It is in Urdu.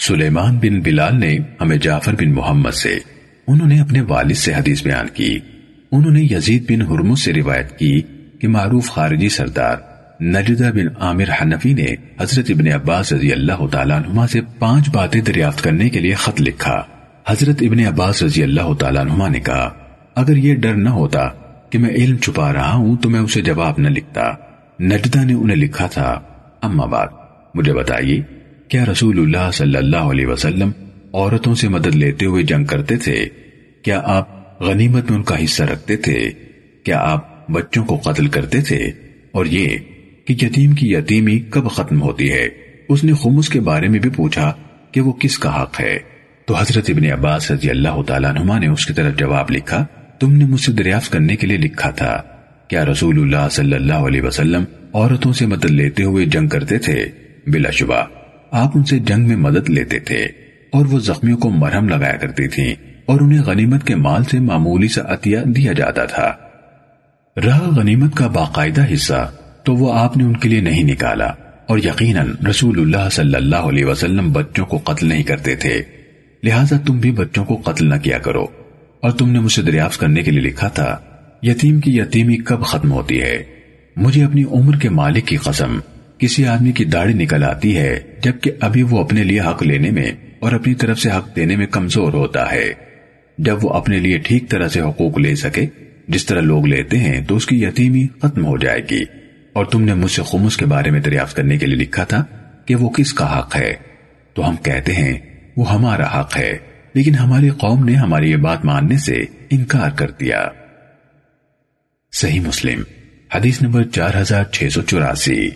سلیمان بن بلال نے ہمیں جعفر بن محمد سے، انہوں نے اپنے والد سے حدیث بیان کی۔ انہوں نے یزید بن حرمز سے روایت کی کہ معروف خارجی سردار نجدہ بن عامر حنفی نے حضرت ابن عباس رضی اللہ تعالیٰ عنہما سے پانچ باتیں دریافت کرنے کے لیے خط لکھا۔ حضرت ابن عباس رضی اللہ تعالیٰ عنہما نے کہا، اگر یہ ڈر نہ ہوتا کہ میں علم چھپا رہا ہوں تو میں اسے جواب نہ لکھتا۔ نجدہ نے انہیں لکھا تھا، اما بات مجھے بتائیے کیا رسول اللہ صلی اللہ علیہ وسلم عورتوں سے مدد لیتے ہوئے جنگ کرتے تھے؟ کیا آپ غنیمت میں ان کا حصہ رکھتے تھے؟ کیا آپ بچوں کو قتل کرتے تھے؟ اور یہ کہ یتیم کی یتیمی کب ختم ہوتی ہے؟ اس نے خمس کے بارے میں بھی پوچھا کہ وہ کس کا حق ہے۔ تو حضرت ابن عباس رضی اللہ تعالیٰ نما نے اس کی طرف جواب لکھا، تم نے مجھ سے دریافت کرنے کے لیے لکھا تھا۔ کیا رسول اللہ صلی اللہ علیہ وسلم عورتوں سے مدد لیتے ہوئے جنگ کرتے تھے؟ بلا شبہ۔ آپ ان سے جنگ میں مدد لیتے تھے اور وہ زخمیوں کو مرہم لگایا کرتی تھیں اور انہیں غنیمت کے مال سے معمولی سا عطیہ دیا جاتا تھا۔ رہا غنیمت کا باقاعدہ حصہ تو وہ آپ نے ان کے لیے نہیں نکالا اور یقیناً رسول اللہ صلی اللہ علیہ وسلم بچوں کو قتل نہیں کرتے تھے۔ لہٰذا تم بھی بچوں کو قتل نہ کیا کرو۔ اور تم نے مجھے دریافت کرنے کے لیے لکھا تھا، یتیم کی یتیمی کب ختم ہوتی ہے؟ مجھے اپنی عمر کے مالک کی قسم۔ کسی آدمی کی داڑھی نکل آتی ہے، جبکہ ابھی وہ اپنے لیے حق لینے میں اور اپنی طرف سے حق دینے میں کمزور ہوتا ہے۔ جب وہ اپنے لیے ٹھیک طرح سے حقوق لے سکے، جس طرح لوگ لیتے ہیں، تو اس کی یتیمی ختم ہو جائے گی۔ اور تم نے مجھ سے خمس کے بارے میں دریافت کرنے کے لیے لکھا تھا کہ وہ کس کا حق ہے۔ تو ہم کہتے ہیں، وہ ہمارا حق ہے۔ لیکن ہماری قوم نے ہماری یہ بات ماننے سے انکار کر دیا۔ صحیح مسلم، حدیث نمبر چار ہزار چھ سو چوراسی۔